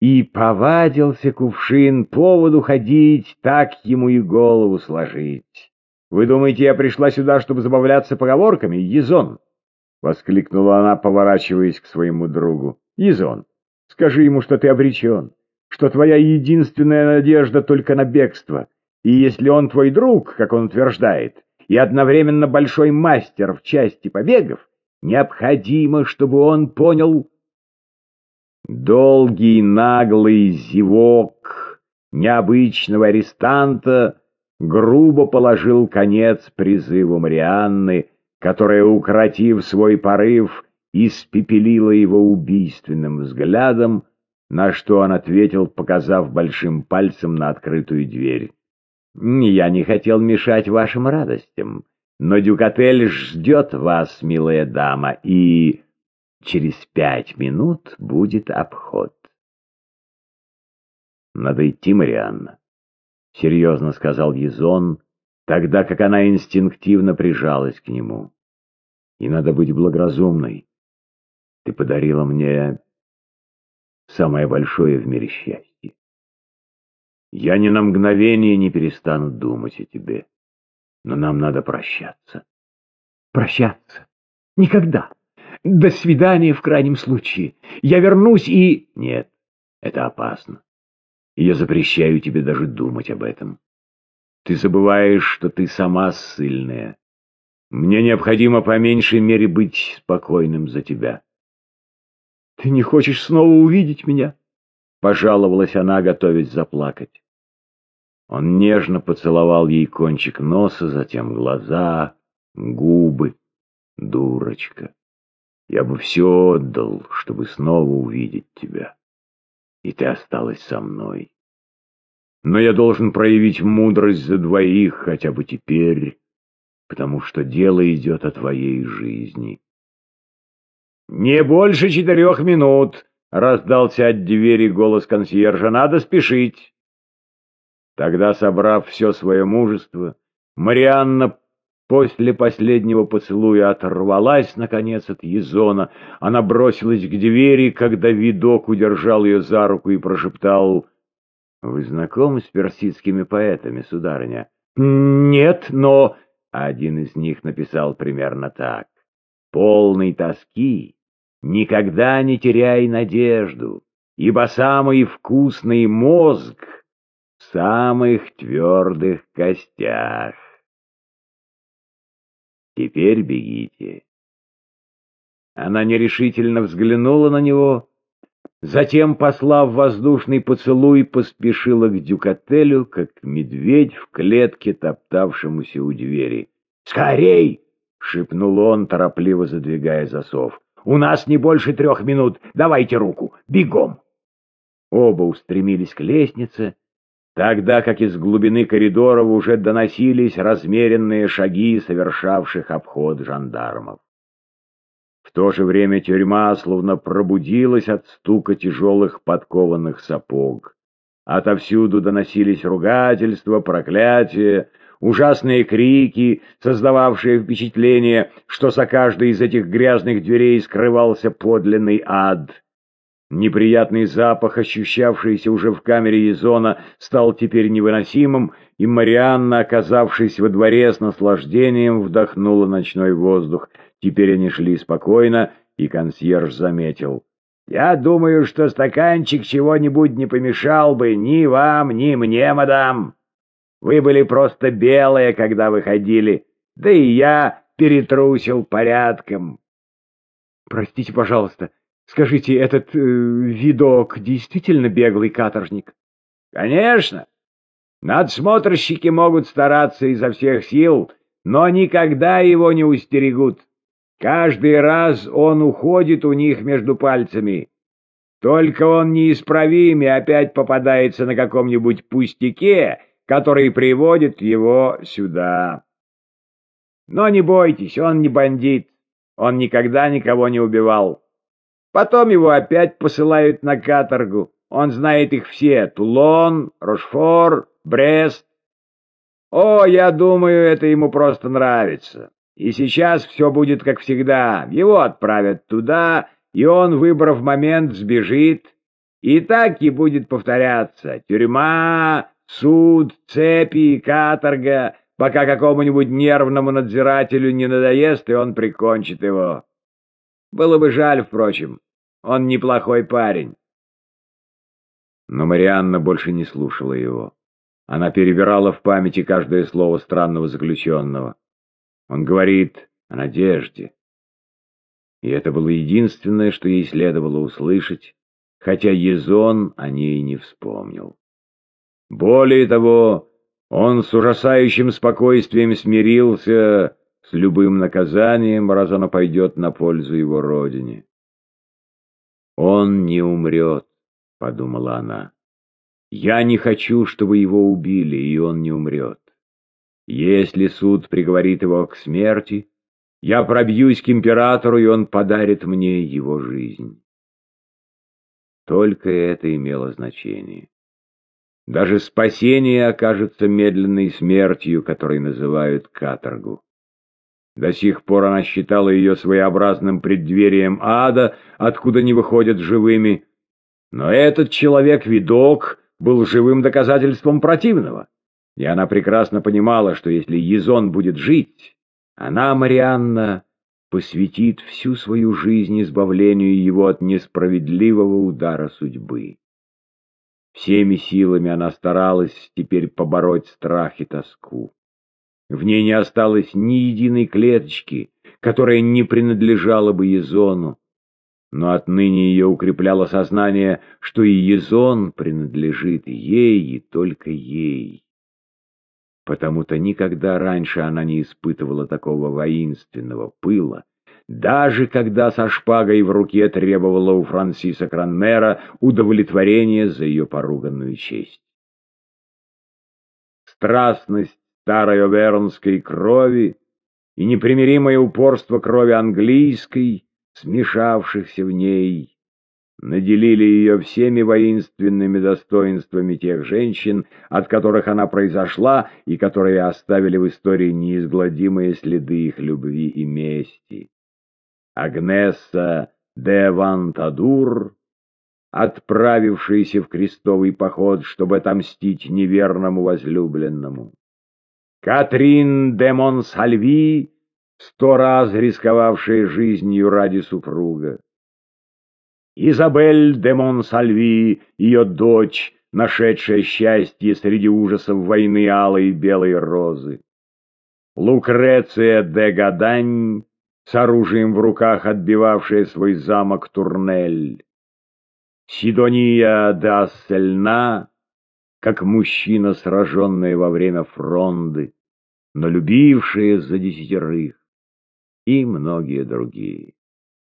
И повадился кувшин поводу ходить, так ему и голову сложить. Вы думаете, я пришла сюда, чтобы забавляться поговорками, Езон? — воскликнула она, поворачиваясь к своему другу. — Езон, скажи ему, что ты обречен, что твоя единственная надежда только на бегство, и если он твой друг, как он утверждает, и одновременно большой мастер в части побегов, необходимо, чтобы он понял... Долгий наглый зевок необычного арестанта грубо положил конец призыву Марианны, которая, укротив свой порыв, испепелила его убийственным взглядом, на что он ответил, показав большим пальцем на открытую дверь. «Я не хотел мешать вашим радостям, но Дюкатель ждет вас, милая дама, и через пять минут будет обход». «Надо идти, Марианна», — серьезно сказал Езон, тогда как она инстинктивно прижалась к нему. «И надо быть благоразумной. Ты подарила мне самое большое в мире счастье. Я ни на мгновение не перестану думать о тебе, но нам надо прощаться». «Прощаться? Никогда! До свидания в крайнем случае. Я вернусь и...» «Нет, это опасно я запрещаю тебе даже думать об этом. Ты забываешь, что ты сама ссыльная. Мне необходимо по меньшей мере быть спокойным за тебя. Ты не хочешь снова увидеть меня? Пожаловалась она, готовясь заплакать. Он нежно поцеловал ей кончик носа, затем глаза, губы. Дурочка, я бы все отдал, чтобы снова увидеть тебя и ты осталась со мной. Но я должен проявить мудрость за двоих хотя бы теперь, потому что дело идет о твоей жизни. «Не больше четырех минут!» — раздался от двери голос консьержа. «Надо спешить!» Тогда, собрав все свое мужество, Марианна После последнего поцелуя оторвалась, наконец, от Езона. Она бросилась к двери, когда видок удержал ее за руку и прошептал «Вы знакомы с персидскими поэтами, сударыня?» «Нет, но...» Один из них написал примерно так. «Полный тоски, никогда не теряй надежду, ибо самый вкусный мозг в самых твердых костях». Теперь бегите. Она нерешительно взглянула на него, затем, послав воздушный поцелуй, поспешила к дюкателю, как медведь в клетке, топтавшемуся у двери. «Скорей!» — шепнул он, торопливо задвигая засов. «У нас не больше трех минут. Давайте руку. Бегом!» Оба устремились к лестнице, тогда как из глубины коридоров уже доносились размеренные шаги совершавших обход жандармов. В то же время тюрьма словно пробудилась от стука тяжелых подкованных сапог. Отовсюду доносились ругательства, проклятия, ужасные крики, создававшие впечатление, что за каждой из этих грязных дверей скрывался подлинный ад — Неприятный запах, ощущавшийся уже в камере Езона, стал теперь невыносимым, и Марианна, оказавшись во дворе с наслаждением, вдохнула ночной воздух. Теперь они шли спокойно, и консьерж заметил. «Я думаю, что стаканчик чего-нибудь не помешал бы ни вам, ни мне, мадам. Вы были просто белые, когда выходили, да и я перетрусил порядком». «Простите, пожалуйста», Скажите, этот э, видок действительно беглый каторжник? Конечно. Надсмотрщики могут стараться изо всех сил, но никогда его не устерегут. Каждый раз он уходит у них между пальцами. Только он неисправим и опять попадается на каком-нибудь пустяке, который приводит его сюда. Но не бойтесь, он не бандит, он никогда никого не убивал. Потом его опять посылают на каторгу. Он знает их все — Тулон, Рошфор, Брест. О, я думаю, это ему просто нравится. И сейчас все будет как всегда. Его отправят туда, и он, выбрав момент, сбежит. И так и будет повторяться. Тюрьма, суд, цепи, каторга, пока какому-нибудь нервному надзирателю не надоест, и он прикончит его. Было бы жаль, впрочем. Он неплохой парень. Но Марианна больше не слушала его. Она перебирала в памяти каждое слово странного заключенного. Он говорит о надежде. И это было единственное, что ей следовало услышать, хотя Езон о ней не вспомнил. Более того, он с ужасающим спокойствием смирился с любым наказанием, раз оно пойдет на пользу его родине. «Он не умрет», — подумала она. «Я не хочу, чтобы его убили, и он не умрет. Если суд приговорит его к смерти, я пробьюсь к императору, и он подарит мне его жизнь». Только это имело значение. Даже спасение окажется медленной смертью, которой называют каторгу. До сих пор она считала ее своеобразным преддверием ада, откуда не выходят живыми. Но этот человек-видок был живым доказательством противного. И она прекрасно понимала, что если Езон будет жить, она, Марианна, посвятит всю свою жизнь избавлению его от несправедливого удара судьбы. Всеми силами она старалась теперь побороть страх и тоску. В ней не осталось ни единой клеточки, которая не принадлежала бы Езону. Но отныне ее укрепляло сознание, что и Езон принадлежит ей и только ей. Потому-то никогда раньше она не испытывала такого воинственного пыла, даже когда со шпагой в руке требовала у Франсиса Кранмера удовлетворения за ее поруганную честь. Страстность старой овернской крови и непримиримое упорство крови английской, смешавшихся в ней, наделили ее всеми воинственными достоинствами тех женщин, от которых она произошла и которые оставили в истории неизгладимые следы их любви и мести. Агнеса де Вантадур, отправившаяся в крестовый поход, чтобы отомстить неверному возлюбленному. Катрин де Монсальви, сто раз рисковавшая жизнью ради супруга. Изабель де Монсальви, ее дочь, нашедшая счастье среди ужасов войны алой и белой розы. Лукреция де Гадань, с оружием в руках отбивавшая свой замок Турнель. Сидония де Ассельна, как мужчина, сраженный во время фронды, но любившие за десятерых, и многие другие.